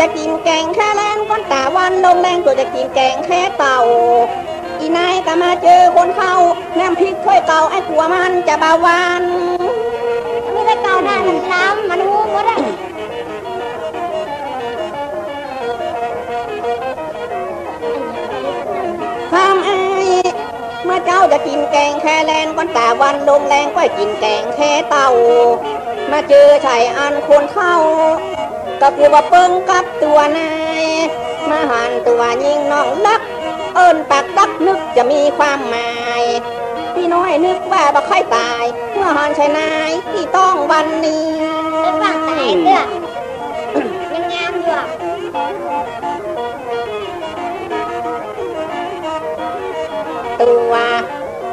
จะกินแกงแค่แลนก้อนตาวันลมแรงตัวจะกินแกงแค่เต่าอีนายก็มาเจอคนเข้าน้ำพริกถ้วยเก่าไอ้กลัวมันจะเบาหวานไม่ได้เกาได้มันล้ำมันหูก็ได้ทำไอ้เมื่อเจ้าจะกินแกงแค่แลนก้อนตาวันลมแรงก็กินแกงแค่เต่ามาเจอชายอันคนเข้า ก็กลัวว่าเปิ้งกับตัวนายมาหันตัวยิงน้องลัก เอิญปากดักนึกจะมีความหมายพี่น้อยนึกว่าบ่ค่อยตาย เมื่อหันชายนายที่ต้องวันนี้ไปฟังแต่ไหนเตื้อยังงามอยู่อะตัว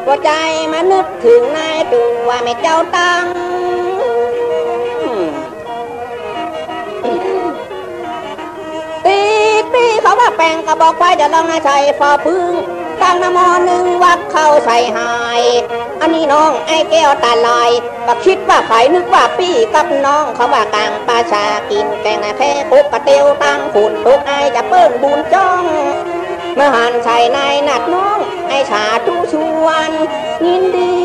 หัวใจมานึกถึงนายตัวแม่เจ้าตัง ตีปีเขาว่าแปลงกระบอกไฟจะลองให้ใส่ฟอพึ่งตั้งนโมหนึ่งวัดเข้าใส่หาย อันนี้น้องไอ้แก้วตาลอยก็คิดว่าไผนึกว่าปี้กับน้องเขาว่ากลางปาชากินแกงนาแพ้ปุกกระเตียวตั้งฝุ่นตุกไอายจะเปิ้นบุญจ้องเมื่อหันใส่ในหนัดน้อง ไอชาทุชวนยินดี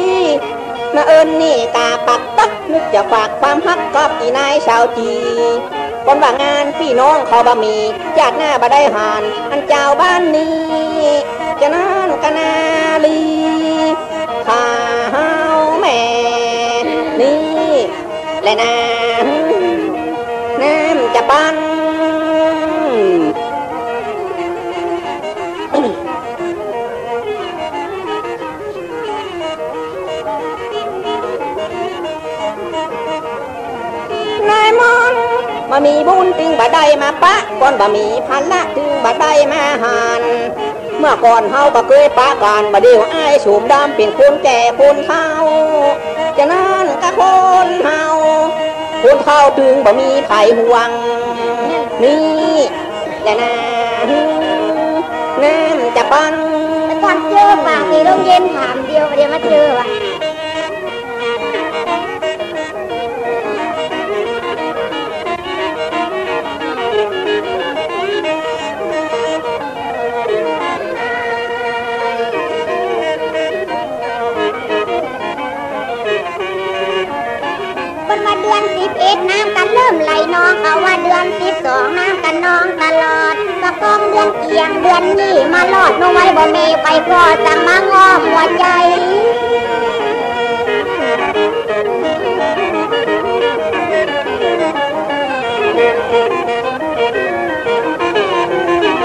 มาเอิญนี่ตาปักตักนึกจะฝากความฮักกับอีนายชาวจี คนว่างานพี่น้องเขาบะมีจากหน้าบะได้หานอันเจ้าบ้านนี้จะนั่นกนาลีข้าวแม่นี่และน้ำน้ำจะปั้น บุญจึงบ่ได้มาปะก่อนบ่มีพันละจึงบ่ได้มาหานเมื่อก่อนเฮาก็เคยปะกันบ่เดียวอ้ายสูบดำเป็นคนแก่คนเฒ่าจะนั่นก็คนเฮาคนเฒ่าถึงบ่มีไผห่วง นี่แหละนะน้ำจะปันแต่ก่อนเจอปากในโรงเย็นถามเดียวเดี๋ยวมาเจอ อนนี้มาลอดน้องไว้บ่มีไฟพอสั่งมางอมหัวใจ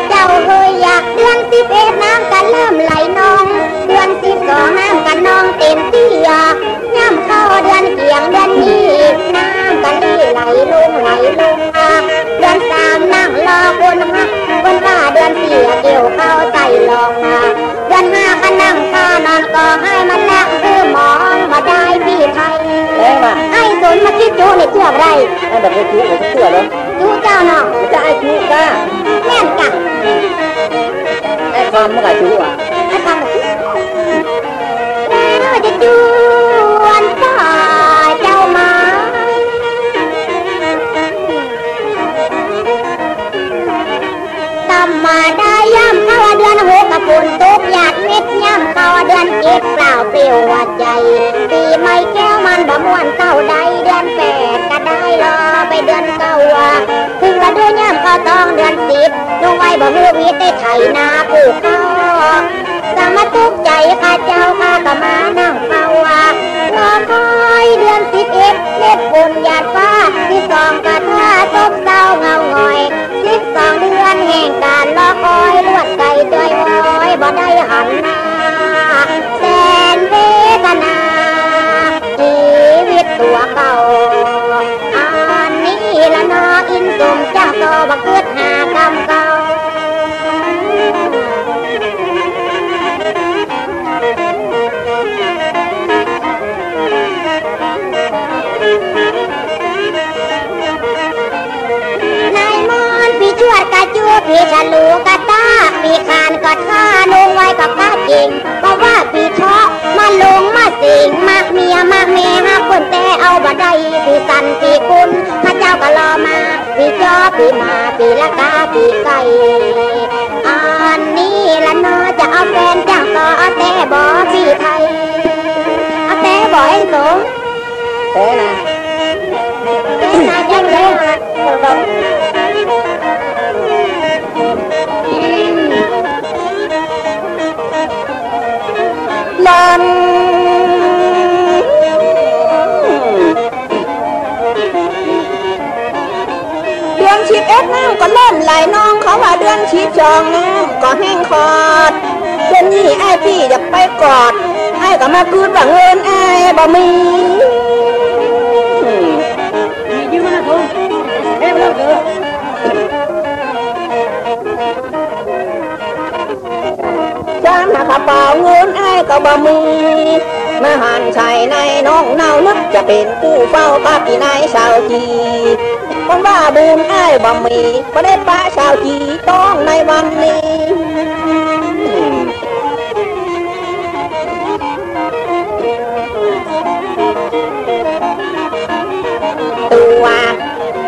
เจ้าเคยอยากเดือนสิบเอ็ดน้ำกันเริ่มไหลนอง เดือนสิบสองน้ำกันนองเต็มที่อะย่ำเข้าเดือนเกียงเดือนนี้น้ำกันที่ไหลลงไหลลงางรอคนฮักคนว่าเดือนสี่เกี่ยวเข้าใส่ลองอะเดือนห้าก็นั่งข้านอนก็ให้มันแลกคือมองมาได้พี่ไทยแรงมาไอ้สนมาคิดจูในเชื่อไรไอ้แบบนี้คือผมเชื่อเลยจูเจ้าน้องจะไอ้ชูก้าแม่นจ้ะไอ้ความเมันกับชูอะไอ้คำแล้วจะจวน ฝนตกหยาดเม็ดย่ำเข้าเดือนเจ็ดเปล่าเปลี่ยวหัวใจปีไม่แก้วมันบ่ม่วนเก้าใดเดือนแปดก็ได้รอไปเดือนเก้าถึงละเดือนย่ำเขาต้องเดือนสิบลงไว้บ่มือวิทย์ได้ไถนาปลูกข้าวสมาทุกใจข้าเจ้าข้าก็มานั่งเฝ้ารอคอยเดือนสิบเอ็ดเล็ดฝนหยาดฟ้าที่สองกระทาซบเศร้าเงาหงอยสิบสองีไก่อันนี้ละนอจะเอาแฟนจังต่อแต่บอสีไทยเอาแต่บอเอ็นโตแต่นะ ก็เริ่มไหลน้องเขาว่าเดือนชิบจองก็แห้งคอดเดือนนี้ไอ้พี่จะไปกอดไอ้ก็มาคืนว่าเงินไอ้บ่มีมียืมมาทุ่งเฮ้ยม่ต้องเกิดจามหากระเป๋าเงินไอ้ก็บ่มีมาหันชัยในน้องเนานึกจะเป็นผู้เฝ้าป้าปีนายชาวจี คนว่าบุญไอ้บ่มีก็ได้ป้าชาวจีต้องในวันนี้ตัว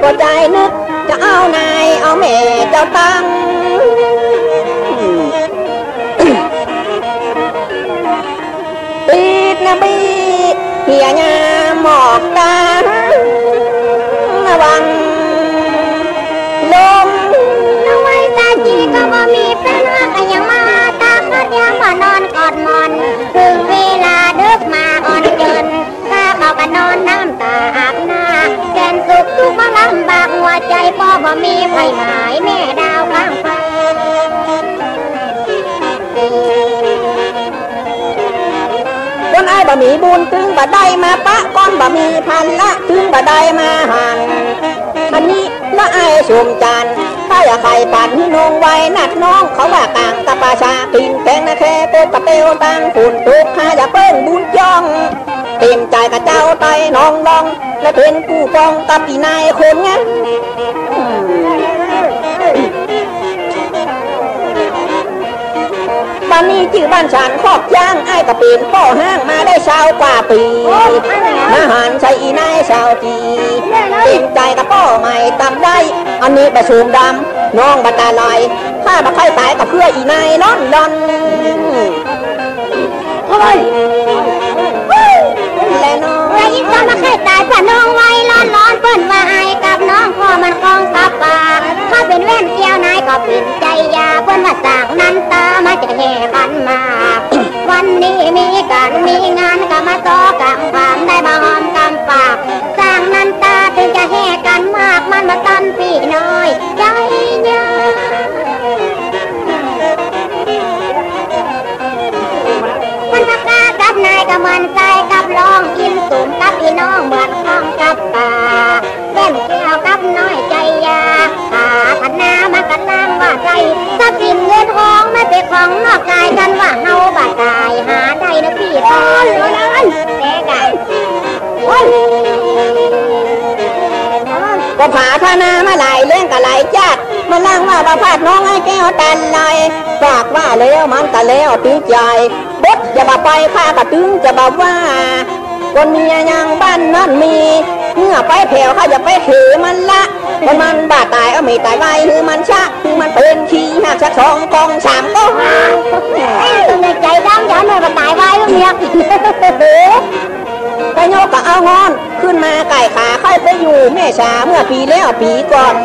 ก็ใจนึกจะเอานายเอาแม่เจ้าตั้งปีดนะบีเหียยาหมอกตา อนน้ำตาอาบหน้าแสนสุขทุกข์มาลำบากหัวใจพ่อบ่มีไฟหมายแม่ดาวข้างฟ้าคนไอ้ายบะมีบุญถึงบะได้มาปะก้อนบะมีพันละถึงบะได้มาหันอันนี้ละไอ้ายสวมจันทร์ถ้าอยากใครปั่นนงไว้นัดน้องเขาว่ากลางตะปาชากินแกงนะแค่โปกระเปวตังฝุ่น ลองและเป็นผู้ปองกับปีนายคนงั้นบ้านนี้ชื่อบ้านฉันคอกย่างไอ้ายกระเปนพ่อห้างมาได้ชาวกว่าปีอาหารใช้อีนายชาวจีต็มใจกับพ่อใหม่ตำได้ อันนี้ประชุมดำน้องบัตาลอยข้าบักไข่ตายกับเพื่ออีนายนอนลอนเฮ้ย ก็มาเคยตายผ่าน้องไว้ร้อนร้อนเปิ้นว่าไอ้กับน้องพ่อมันคองกับปากถ้าเป็นแว่นเกี่ยวนายก็ป็นใจยาเปิ้นว่าสางนั้นตามาจะแห่กันมา วันนี้มีการมีงานก็มาต่อกังความได้มาหอมกำปากสร้างนั้นตาถึงจะแห่กันมากมันมาตันปีน้อยใจยามันตะกากับนายกับมันใจกับรองกิน สุ่มกับพี่น้องเหมือนข้องกับตาเล่นแก้วกับน้อยใจยาหาธนามากันล่างว่าใจทรัพย์สินเงินทองไม่เป็นของนอกกายกันว่าเฮาบาดตายหาได้นะพี่ทอนเลยแต่กันโอ้ก็ผาธนามาหลายเรื่องกับหลายจัดมาล่างว่าประพาดน้องไอ้แก้วตันลอยฝากว่าแล้วมันก็แล้วตึงใจบดอย่ามาไปข้าก็ตึงจะบอกว่า คนเมียยังบ้านนั่นมี เมื่อไปแผ่วข้าจะไปถือมันละคนมันบาดตายเอาไม่ตายไว้คือมันชะคือมันเป็นขี้หักชักสองกองสามก็ห้าไอ้ตัวในใจดำอย่าหน่อยมาตายไว้ก็เมียกระโยกก็เอางอน ขึ้นมาไก่ขาเข้าไปอยู่แม่ชาเมื่อปีแล้วปีก่อน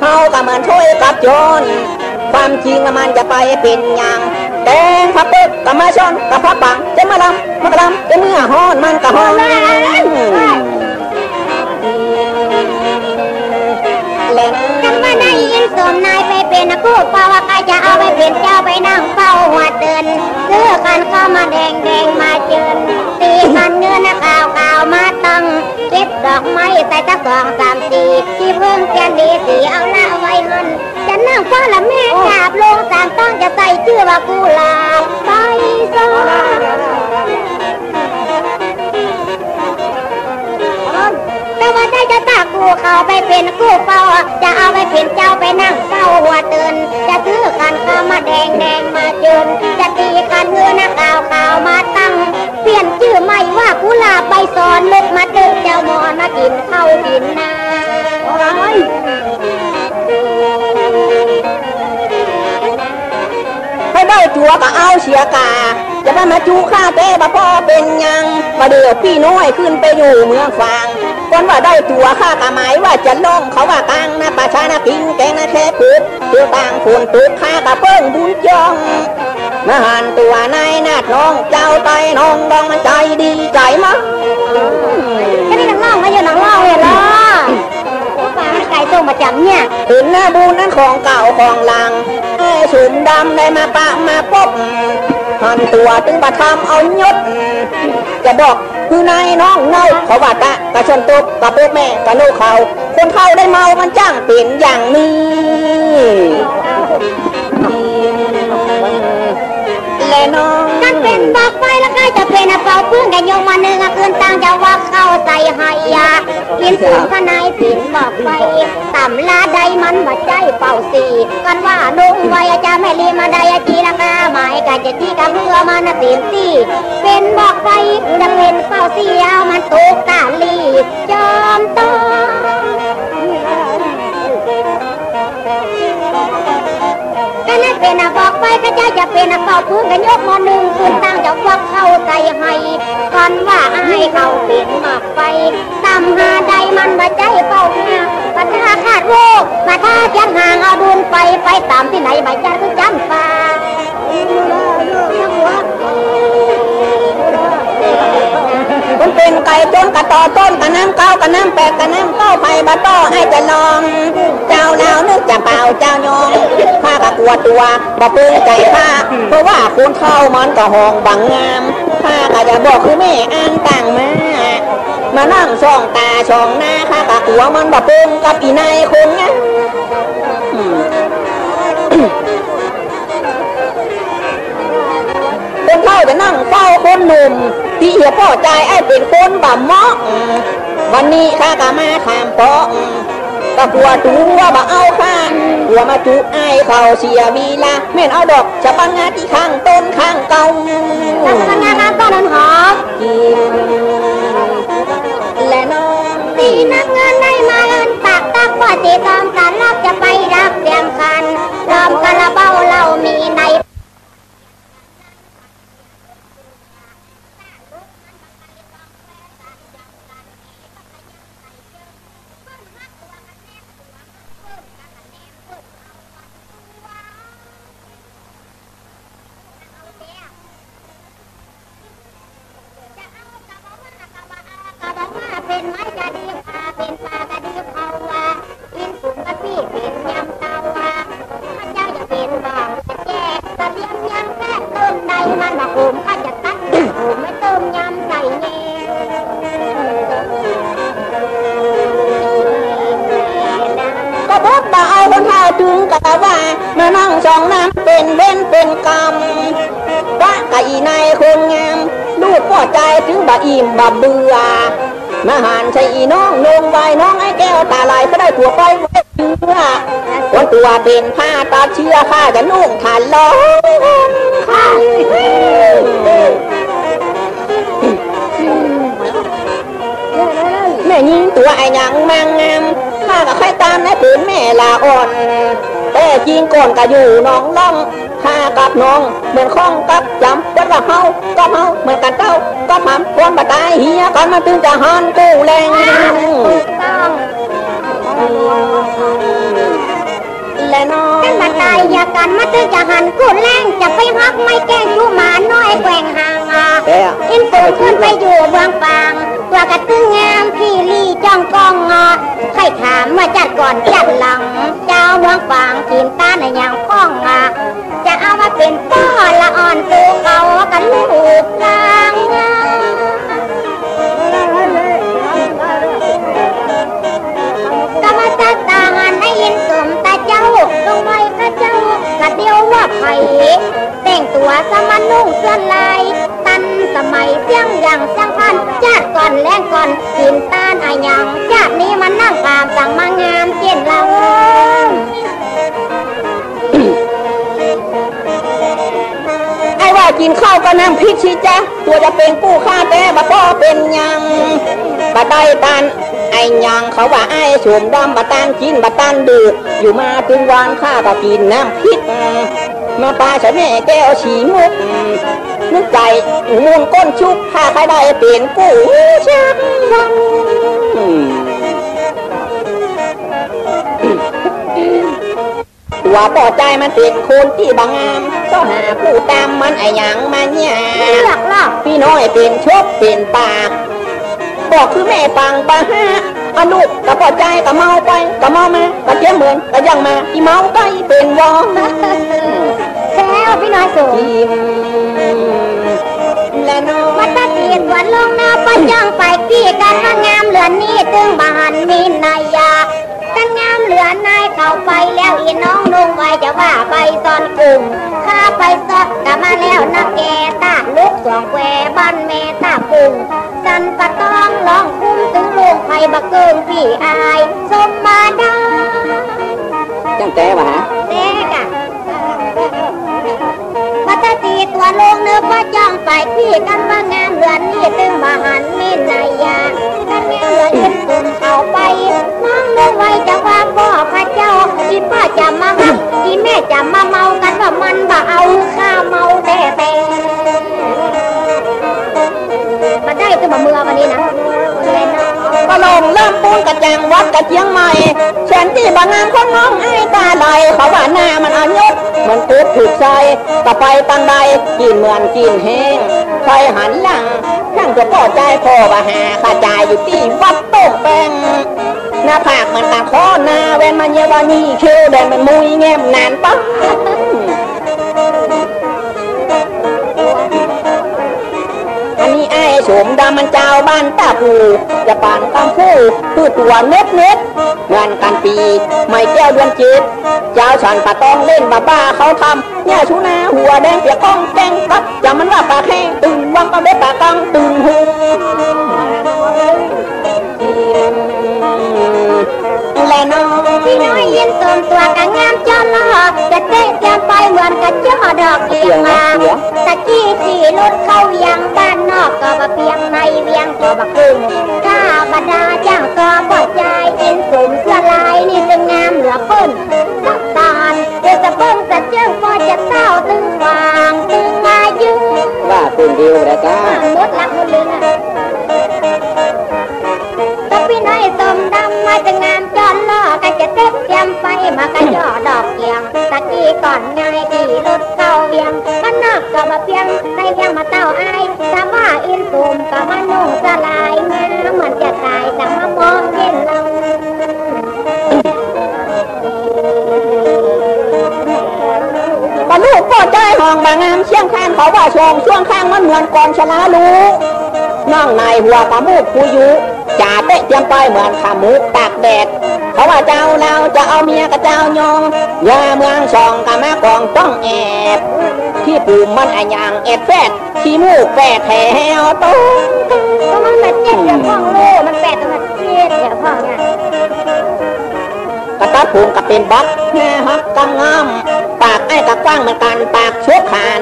เฮาก็เหมือนช่วยกับโจรความจริงอะมันจะไปเป็นอย่าง แดงพับปึ๊กกับมาชนกับพับบังจะมาลำมากระลำจะเมื่อฮ้อนมันก็ฮ้อนแล้วกันว่าได้ยินสมนายไปเป็นนักกู้เปาว่าใครจะเอาไปเป็นเจ้าไปนั่งเฝ้าหัวเดินซื้อกันเข้ามาแดงแดงมาเจินตีกันเงินนะข่าวขาวมาตั้งเก็บดอกไม้ใส่ตะกองสามสีที่เพิ่งแกนดีสีเอาละไว้หัน นั่งเฝ้าละแม่กราบลงสามต้องจะใส่ชื่อว่ากุลาบไปซะแต่ว่าได้จะตากูเขาไปเป็นกู้เฝ้า จะเอาไปเป็นเจ้าไปนั่งเฝ้าหัวเตือนจะซื้อกันข้ามาแดงแดงมาจนจะตีกันเงือนะข่าวข่าวมา มามาจูข้าแต่บ่พ่อเป็นหยังมาเดือพี่น้อยขึ้นไปอยู่เมืองฟางก่อนว่าได้ตัวข้ากะหมายว่าจะล่องเขาว่ากลางนะประชานาพิงแกงนะแค่ปุกเที่ยวต่างฝนตุกข้ากะเปิ้งบุญยองมาหันตัวนายนาดน้องเจ้าไตน้องดองมันใจดีใจมั้งก็นี่นังล่องมาอยู่นังล่องเลยล่ะฟ้ามันไก่ต้มมาจับเนี่ยเห็นหน้าบูนั้นของเก่าของหลังไอ้สุ่มดำได้มาปะมาปบ พันตัวตึงประทำเอายศจะบอกคือนายน้องเน่าเขาบาตะกระชนตุกกระโปกแม่กระโนเขาคนเข้าได้เมามันจ้างเป็นอย่างนี้ วก็จะเป็นเป่าพึ่งกันยงมาหนึ่งคืนตั้งจะว่าเข้าใส่ให้ยากินสูงขนายผินบอกไฟต่ำลาใดมันบ่ใจเป่าสีกันว่านุ่งไว้จะไม่รีมาได้จีละกาหมายกันจะที่กับเพื่อมันเต็มที่เป็นบอกไฟจะเป็นเป่าสีเอามันตกตาลีจอมต้อง ก็นั่นเป็นอะบอกไปก็จะจะเป็นอะเป่าพื้นกันยกมอหนึ่งคืนตั้งจะวักเข้าใจให้ก่อนว่าให้เขาเป็นหมากไปตามหาใดมันมาใจเป่าหาปัญหาขาดโรคมาถ้าเพียงห่างเอาดุนไปไปตามที่ไหนใบจันคือจำปามันเป็นไก่ต้นกระต่อต้นกระน้ำเก้ากระน้ำแปดกระน้ำเก้าไผ่บะต้อให้จะลอง เจ้าลาวนึกจะเป่าเจ้ายอง กัวตัวบ่ปลื้มใจข้าเพราะว่าคุณเข้ามันก็ห้องบังงามข้าก็จะบอกคือแม่อ่านต่างมามานั่งช่องตาช่องหน้าข้ากะกลัวมันบ่ปลื้มกับอีนายคนเนี้ยอืมคนเฒ่าจะนั่งเฝ้าคนหนุ่ม ที่เหียพ่อใจไอ้เป็นคนบ่เหมาะวันนี้ข้าก็มาถามเพราะ ก็กลัวตัวบ่เอาข้างกลัวมาจุไอ้เขาเสียวีลาแม่นเอาดอกจะปังงาที่ข้างต้นข้างเก่าทำงานน้ำต้นนหอมกินและนอนตีนักเงินได้มาเงินปากตักว่าตีตอมกันรับจะไปรับเตรียมคันรอมคาราเบ้าเรามีใน พอใจถึงบ่อิ่มบ่เบื่อมาหานใช่อีน้องลงไวน้องไอ้แก้วตาลายก็ได้ผัวไปไว้เชื่อคนตัวเป็นผ้าตาเชื่อข้าจะนุ่งทันล้องแม่ยิงตัวไอ้หยังมางงามข้าก็ใครตามในผืนแม่ลาอ่อนแต่จริงก่อนก็อยู่น้องล่อง ข้ากับน้องเหมือนข้องกับจำวัดว่าเฮาก็เฮาเหมือนกันเต้าก็พามควรมาตายเฮียก่อนมาถึงจะหอนกู้แรง นองกันมาตายอย่ากันมาตึงจะหันกูแรงจะไปฮักไม่แกล้งชูหมาน้อยแกว่งห่างอะกินปูขึ้นไปอยู่เมืองฟางตัวกระตึงงามพี่ลี่จ้องกองงอใครถามว่าจัดก่อนจัดหลัง เจ้าเมืองฟางกินตาในยางข้องอะจะเอามาเป็นป้อละอ่อนตูเขากันลูกกลางอะ แต่งตัวสมันนุ่งเสื้อลาย ตันสมัยเสียงอย่างเสียงพันจาดก่อนแรงก่อนกินต้านอายังจาดนี้มันนั่งตามสั่งมางามเจนเราไอ้ว่ากินข้าวก็น้ำพริกชิจ้ะตัวจะเป็นกู้ค่าแต่บ่พ่อเป็นยังบ่ได้ตันไอ้หยังเขาว่าไอ้สวมดำบ่ตันกินบ่ตันดื้ออยู่มาถึงวันข้าก็กินน้ำพริก มาปลาใช้แม่แก้วฉีมุกนึกใจมุนก้นชุบพาใครได้เปลี่ยนกู้ชักวันตัวต่อใจมันเป็นคนที่บางงามก็หาผู้ตามมันไอ้หยังมาเนี่ยเลือกหรอกพี่น้อยเป็นชบเป็นปากบอกคือแม่ปังปะฮะอนุกะพอใจกะเมาไปกะเมามากะเจ๊ยบเหมือนกะยังมาอีเมาไปเป็นวองาพี่น้อยสูงมาตัดตะเกียนวันลงนาปย่องไปพี่กันว่างามเหลือนี่ตึงบานมีนายากันงามเหลือนายเข้าไปแล้วอีน้องนุ่งไว้จะว่าไปตอนกลุ่มข้าไปซอกกะมาแล้วนะแกตาลูกสองแควบ้านแม่ตาปุ่งสันปะต้องร้องคุ้มถึงลงไผ่บักเกิงพี่อายสมมาดาจังแต่วะฮะ ตีตัวลงเนื้อว่าจ้องไปพี่กันว่างามเหลือนนี่ตึงมาหันมีนายยากันงามเหลือนเป็นตุ่มเข้าไปน้องนึกไว้จะว่าพ่อพระเจ้าที่พ่อจะมาหักที่แม่จะมาเมากันว่ามันบ่เอาข้าเมาแต่แต่มาได้ตัวมาเมื่อวันนี้นะ ลงเริ่มปูนกระจังวัดกระเจียงใหม่ฉันที่บางงามของน้องไอ้ตาไหลเขาว่าหน้ามันอายุเหมือนกุดถูกใจกะไปตังใดกินเหมือนกินแห้งใครหันหลังช่างจะพอใจพอว่าหาข้าจ่ายอยู่ที่วัดโต้งแปงหน้าผากมันตาคอหน้าแวนมันเยาวานี่เคิวแดนมันมุยแง้มนานปั๊บ อันนี้ไอ้โฉมดำมันเจ้าบ้านตาปูจะปานกำพูคือตัวเน็ตเน็ตงานกันปี ไม่แก้วเดือนจิตเจ้าฉันปะต้องเล่นบ้าบ้าเขาทำเนี่ยชูนาหัวแดงเปียกก้องแกงปักจะมันว่าปากแห้งตึงวังก็เด็ดปากกังตึงหูและน้องพี่น้อยยินสมตัวกังามจอลอจะเตะเตรียมไปเหมือนกับเจ้าดอกเอียงมาตะกี้ขี่รถเข้ายังบ้านนอกก็มา เพียงในเวียงก็มาครึ่งข้าบดาจ้างก็ปอดใจยินสมเสื้อลายนี่จึงงามเหลือเปิ้นสักตานเดี๋ยวจะเปิ้งจะเจ้าก็จะเต้าตึงวางตึงมายืนว่าตึงเดียวนะจ้ามดลักมดลืนอะตะพี่น้อยสมดำมาจะงามจอนล่อกันจะเต็มเตรียมไปมากันย่อดอกเกียงตะกี้ก่อนไง่ายขี่รถเข้าเวียงมันนอกก็มาเพียงในเพียงมาเต้าอายถ้าว่าอิน ตูมก็มนุ่งสลายงามเหมือนจะตายแต่มามองเห็นเราบรรลุปอดใจห้องบางงามเชียงข้างเขาว่าชงช่วงข้างมันเหมือนกองชนะรู้น้องนายหัวกะมูกผู้ยุจ่าเตะเตรียมไปเหมือนขามุกตากแดด เขาว่าเจ้าเราจะเอาเมียกับเจ้ายองยาเมืองสองกะมากองต้องแอบที่ปูมมันอะยางเอ็ดแฟดที่มูกแฝดแถวตุ้งก็มันแบบเจ็บเดี๋ยวพ่องโลมันแปดตรงนั้นเจ็บเดี๋ยวพ่องอ่ยกระตัดผูงกับเป็นบักแห่ฮักกังงามากไอ้กะกว้างเหมือนกันปากชุกขาน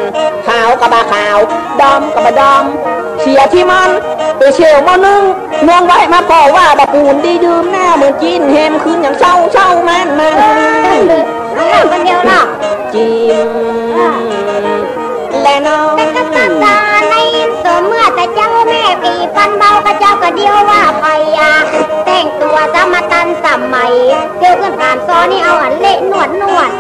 ขาวกับบาขาวดำกับบาดำเชียที่มันไปเชี่ยวมานึ่งนวงไว้มาพอว่าบะปูนดีดื่มหน้าเหมือนจีนเฮมคืนอย่างเช่าเช่ามันมาน้ำมันเดียวหรอจิมและน้อง นเบาก็เจ้าก็เดียวว่าพยาแต่งตัวสมตันสมัยเที่ยวขึ้นผ่านซอนี่เอาอันเละนวดนวด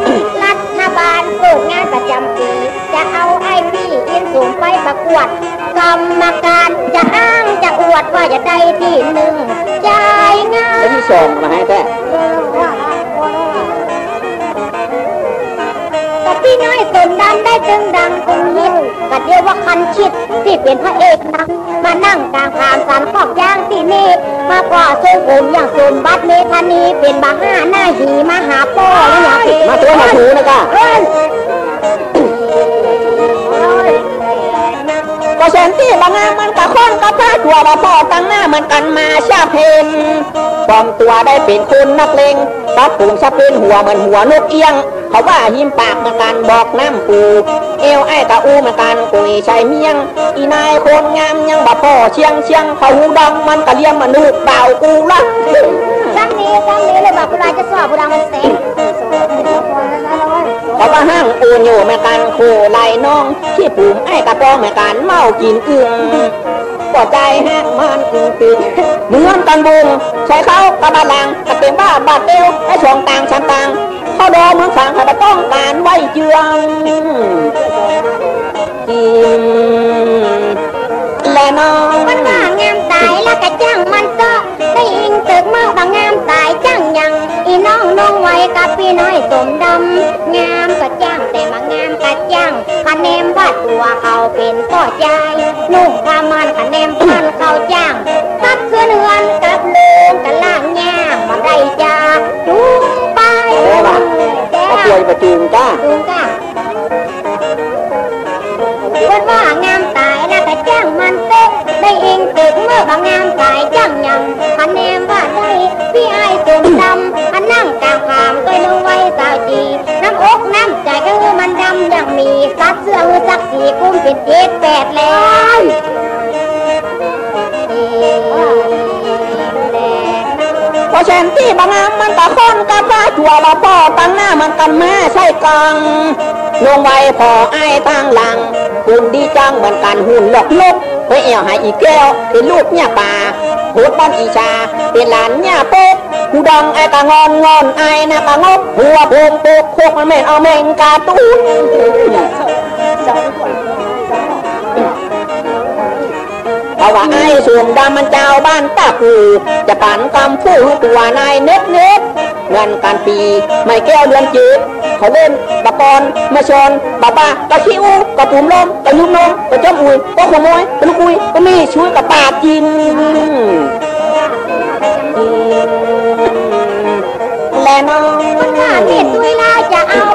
รัฐบาลเปิดงานประจำปีจะเอาไอ้พี่อินสูงไปประกวดกรรมการจะอ้างจะอวดว่าจะได้ที่หนึ่งจ่ายงานที่สองมาให้แท้ ต่พี่น้สมดันได้จึงดังคงฮิตก็เดียวว่าคันชิดที่เป็นพระเอกนะมานั่งกลางพานสันขอบย่างที่นี่มาก่อทรงผมอย่างสมบัติเมธานีเป็นบาห้าหน้าหีมาหาป้อแล้วอย่างที่มาตัวมาถูนะก้าเอิ้นก็เซนที่บางงามมันกะค้อนกะพาตัวบาพ่อตั้งหน้าเหมือนกันมาชาเพนปลอมตัวได้เป็นคุณนักเลง ตัดปูงชะเป็นหัวเหมือนหัวนกเอียง เขาว่าหิมปากเหมือนกันบอกน้ำปูเอวไอ้ตาอูเหมือนกันกุยชายเมียง อีนายคนงามยังบาพ่อเชียงเชียงเขาหูดังมันกะเลี้ยงมนุษย์เปล่ากูละครั้งนี้ครั้งนี้เลยบอกเวลาจะสอบผู้ดังมันเสร็จเพราะว่าห้างอูนอยู่แม่กันโคไหลน้อง ที่ปุ่มไอ้กระป้องแม่กันเมากินอึ่ง ปวดใจแห้งมันตึงตึงเหมือนกันบุงใช้เขากระบาลังกระเป็นบ้าบาดเตียวไอ้ชองต่างชันต่างเขาดอเมืองฝังเขาต้องการไว้เจืองกินและน้องมันว่างามตายแล้วก็จ้างมันก็ได้ยิงตึกเมื่อว่างามตายจ้างยังอี น้องน้องไว้กับพี่น้อยสมดำ งามก็จ้างแต่มางามก็จ้างคะแนนว่าตัวเขาเป็นพ่อใจนุ่งผ้ามันคะแนนพันเขาจ้างตัดขึ้นเฮือนกับลูกกับล่างย่างมาได้จ้าจุงไปเอ้ว่ะแก้เขาป่วยประจูงจ้าจุงจ้าเพิ่นว่างามตายนะแต่จ้างมันเต๊ะได้เองตึกเมื่อบางงามตายจ้างยังคะแนนว่าได้พี่ไอ้างขามตัวนึงไว้สาวจีน้ำอกน้ำใจก็คือมันดำอยังมีซัดเสื้อมือสักสีกุ้มเป็นเจ็ดแปดแล้วพราะฉะนั้นที่บางงามมันตะค้อนกับว่าจัวเราพ่อตั้งหน้ามันกันแม่ใช่กังลงไว้พอไอ้ายตั้งหลังคุณดีจังเหมือนกันหุ่นหลอกลกไปเอวหายอีกแก้วเป็นลูกเนี่ยป่าพูดบ้านอีชาเป็นหลานเนี่ยโป๊ก หูดังไอ้กะงอนงอนไอ้นะกะงบหัวโพงโปกโคกมันแม่เอาแมงกาตูนเพราะว่าไอ้สูงดำมันเจ้าบ้านตาคูจะปันกำฟูตัวนายเน็ตเน็ตเงินการปี ไม่แก้วเดือนจืดเขาเล่นตะกอนมาชนบาบ้ากะขี้อูกะปุ่มลมกะยุบนมกะจ้อมอุยก็ขโมยกะลูกอุยก็มีช่วยกับปาดกิน น้องคนข้าเม็ดตุยลาจะเอา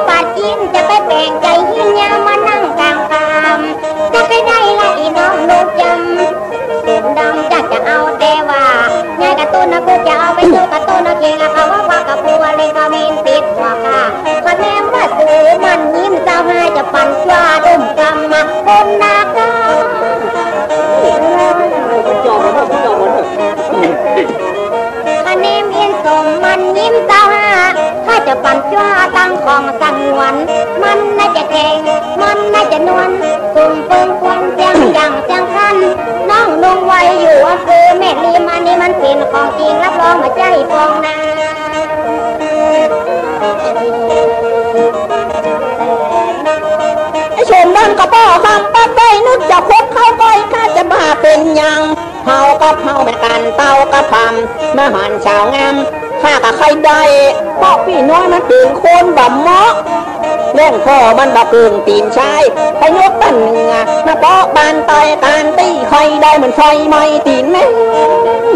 ริงรับรองมาใจฟองนาไอชมนั่นก็ป้อคำปั๊บได้นึกจะคบเข้าก้อยข้าจะบ้าเป็นยังเฮากับเฮาแม่กันเต้ากับพำมาหันชาวงามข้ากับใครได้เพราะพี่น้อยมันเป็นคนบ่เมาะเล่นพ่อมันบ่เกิงตีนชายพยกตันเหนือมาเปาะบานไตการตีใครได้เหมือนไฟไหม้ตีนแม่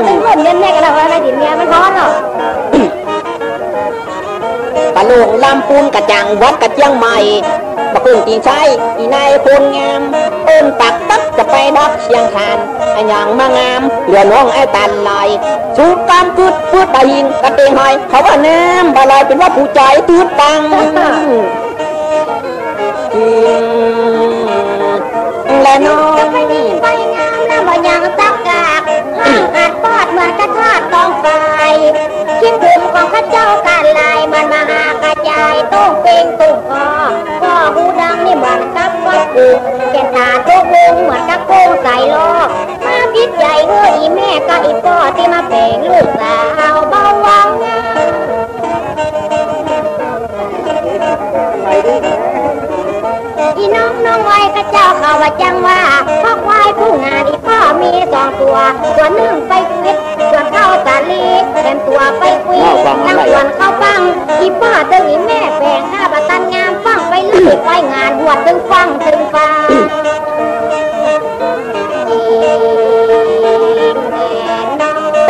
ซึ่งคนเงินแม่กันแล้วว่าไม่ติดเมียมันร้อนหรอกกะโหลงลำปูนกระจังวัดกระเจียงใหม่บักเกิงตีนชายอีนายคนงามเอิ้นปักตักจะไปดับเชียงคานไอ้หยังมางามเหลือน้องไอ้ตันลายสูบกามพืดพืดบาหินกระเตงหอยเขาว่าน้ำบาลายเป็นว่าผู้ใจตืดตังกินและน้อง คิดถึงของข้าเจ้าการลายมันมาหากระจายตุ้งเป็งตุ้งคอพ่อหูดังนี่เหมือนกับวัดกูแกตาทุกวงเหมือนกับโกงใส่ลอกมาพิษใหญ่เฮ้ออีแม่กับอีพ่อที่มาแบ่งลูกสาวเบาวังอีน้องน้องไว้ข้าเจ้าเขาว่าจังว่าพ่อควายผู้งานอีพ่อมีสองตัวตัวหนึ่งไปาสาลีแถมตัวไปคุยนั่งส่วนเข้าฟังอีพ่อตึงอีแม่แปลงข้าบัตันงามฟังไปเลยไปงานหัวดตึงฟังตึงฟัง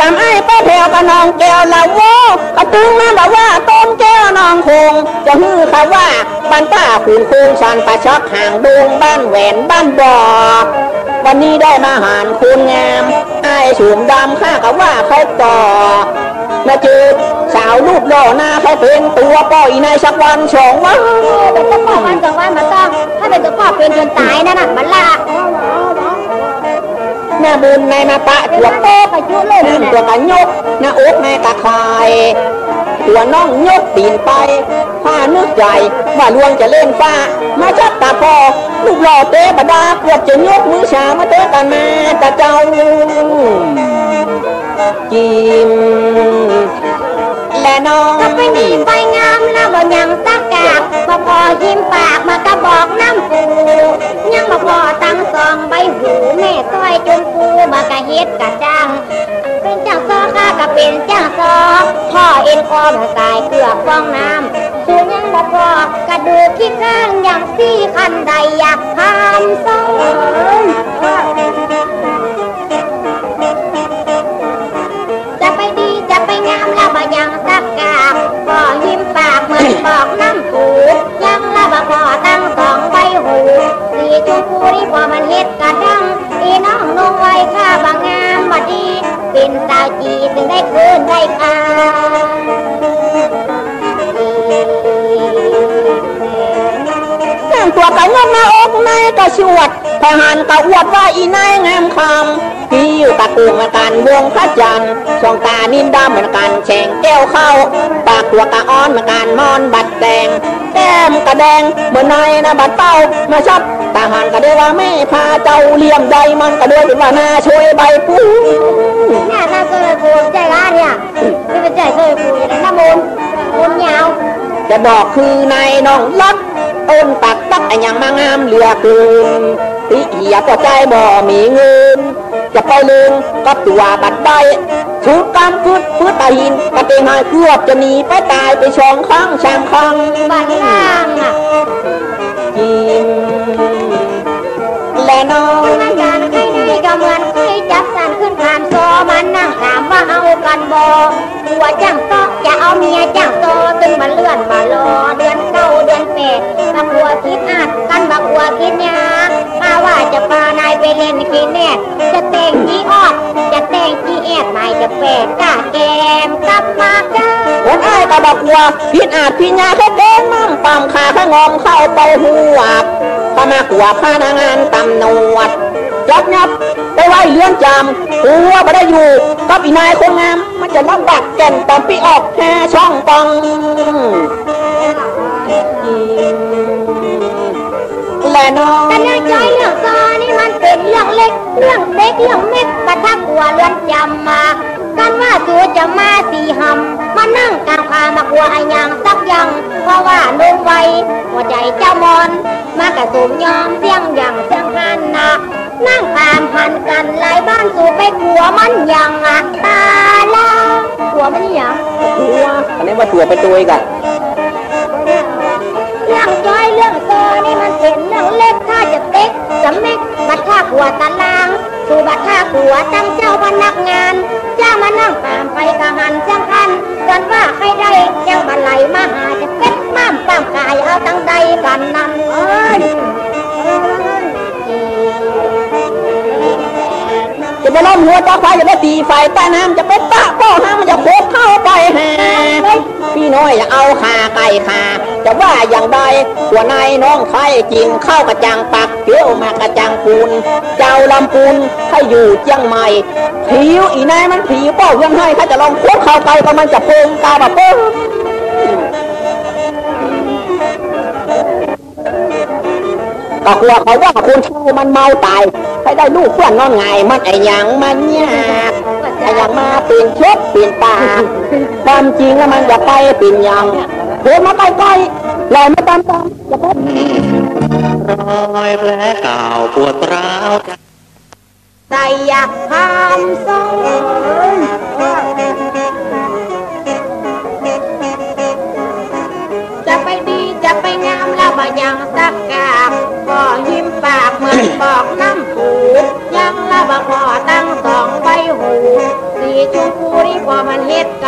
ตามไอ้ป้าแถวกับน้องแก้วละโวกระตึงมาบอกว่าต้นแก้วน้องคง จะฮือเขาว่าบ้านป้าขุนคูงชันปลาช็อกห่างดงบ้านแหวนบ้านบ่อ วันนี้ได้มาหารคุณงามไอ้สูงดำข้าก็ว่าเขาต่อ มาเจอสาวรูปหล่อหน้าเขาเป็นตัวป้อยในสักวันสองวันเป็นตัวพ่อวันสองวันมาต้อง ถ้าเป็นตัวพ่อเป็นจนตายนั่นน่ะมันละหน้าบุญในมาปะเป็นตัววันโป๊โตไปชั่วเลยนั่นนะตัวกันยกหน้าอกในตะคายตัวน้องยกตีนไปพผ้านึกใจว่าลวงจะเล่นฟ้ามาชักตาพอ ลูกหล่อเตะบดาเกือบจะยกมือชามาเตะกันมาต่เจ้าจิมและน้องก็ไปดีไปงามแล้วบ่ยังตะกากบ่พอยิ้มปากมากระบอกน้ำปูยังบ่พอตั้งสองใบหูแม่ต้อยจมปูมากะเฮ็ดกะจังเป็นจัง ก็เป็นจังซอพ่อเอ็นคอมาตายเกลือฟองน้ำสูยังบ่พอกระดูกขี้ข้างอย่างซี่คันใดอยากทำซ้อจะไปดีจะไปงามแล้วบ่ยังสักกาพ่อยิ้มปากเหมือนบอกน้ำปูยังละบ่พอตั้งสองใบหูสีชมพูนี่พอมันเฮ็ดกระดังอีน้องนงไว้ข้าบางงา มบ่ดี เป็นสาวจีถึงได้คืนได้คาตัวก่งอกหน้าอกในกระชวดทหารกะอวดว่าอีนายงามคำพี่อยู่ตะกูมือนกันวงพระจันทร์สองตานินดำเหมือนกันแฉงแก้วเข้า ปากตัวกะอ้อนเหมือนกันมอนบัดแดงแก้มกระแดงเหมือนนายนะบัดเป้ามาชับ ทหารก็ได้ว่าไม่พาเจ้าเลี่ยมใดมันก็ด้วยเป็นว่านาช่วยใบปูเนี่ยถ้าเคยปูใจร้านเนี่ยไม่เป็นใจเคยปูอย่างนั้นน้ำมนต์มนต์ยาว จะบอกคือนายน้องลักต้นตักตักอันยังมางามเหลือเกินติเหียก็ใจบ่มีเงิน จะไปลืมกับตัวบัดได้ถูกกำกึดพืดตาหินกระเตงหายเกือบจะหนีไปตายไปชองครั้งชามครั้งบ้านล่างอะ และน้องทำงานใครในก็เหมือนเคยจับสันขึ้นผ่านโซมันนั่งถามว่าเอากันบ่หัวจังตอกจะเอาเมียจังโตตึงมาเลื่อนมารอเดือนเก้าเดือนแปดบักหัวคิดอาดกันบักหัวคิดยามาว่า จะพานายไปเล่นกินแน่จะแต่งจีออด จะแต่งจีแอดนายจะแปดกาแกมกลับมาจ้าคนอ้ายก็บอกว่าพิษอาจพิญญาเขาเด้งมั่งปั๊มขาข้างอมเข้าไปหัวพมากลัวพนักงานตำรวจจับยับไปไว้เรือนจำหัวไม่ได้อยู่กับอีนายคนงาม มันจะลำบากแก่นตอนปีออกแค่ช่องปองและน้องแต่เรื่องใจเรื่อง เล็กเรื่องเม็ดกระทักหัวเรือนจำมากันว่าสูจะมาสีหำมานั่งกลางพามากัวไอ้ยังสักอยังเพราะว่านุ่มไวหัวใจเจ้ามอนมากระสุมยอมเสียงอย่างเสียงหันนะนั่งตามหันกันหลายบ้านสู่ไปกลัวมันยังอะตาลากลัวมันยังหัวอันนี้ว่าตัวเป็นตัวอีกอะ เรื่องย้อยเรื่องโซนี่มันเป็นเรื่องเล็กถ้าจะเต็กสำเม็กบัดท่าขัวตารางสู่บัดท่าขัวตั้งเจ้าพนักงานเจ้ามานั่งตามไปกะหันเจ้าพันจนว่าใครได้เจ้ามาไหลมาหาจะเป็นม้ามป้ามกายเอาตั้งใดกันนั่นเอ้ย จะไปล้อมหัวตาไฟจะไปตีไฟใต้น้ำจะไปปะป้อห้ามันจะโคบเข้าไปหาพี่น้อยอย่าเอาขาไก่ขาจะว่าอย่างใดตัวนายน้องไทยกินข้าวกระจังปักเกี้ยวมากระจังปูน เจ้าลำปูนให้อยู่เจียงใหม่ผิวอีนายมันผิวป้อเพื่อนให้ข้าจะลองโคบเข้าไปก็มันจะโป่งตาแบบโป่ ก็กลัวเขาว่าคนชูมันเมาตายให้ได้ลูกเพื่อนนอนไงายมันไอ้หยังมันเนี่ยากไอ้หยังมาปีนเช็ดปีนตาความจริงแล้วมันจะไปปีนหยังเดินมาใกล้ๆลอยมาตามตามๆอย่าไปรอยแผลเก่าปวดร้าวใจใจอยากทำทรง บอกน้ำผูยังละบ่พอตั้งสองใบหู สีชมพูนี่พอมันเฮ็ดกะ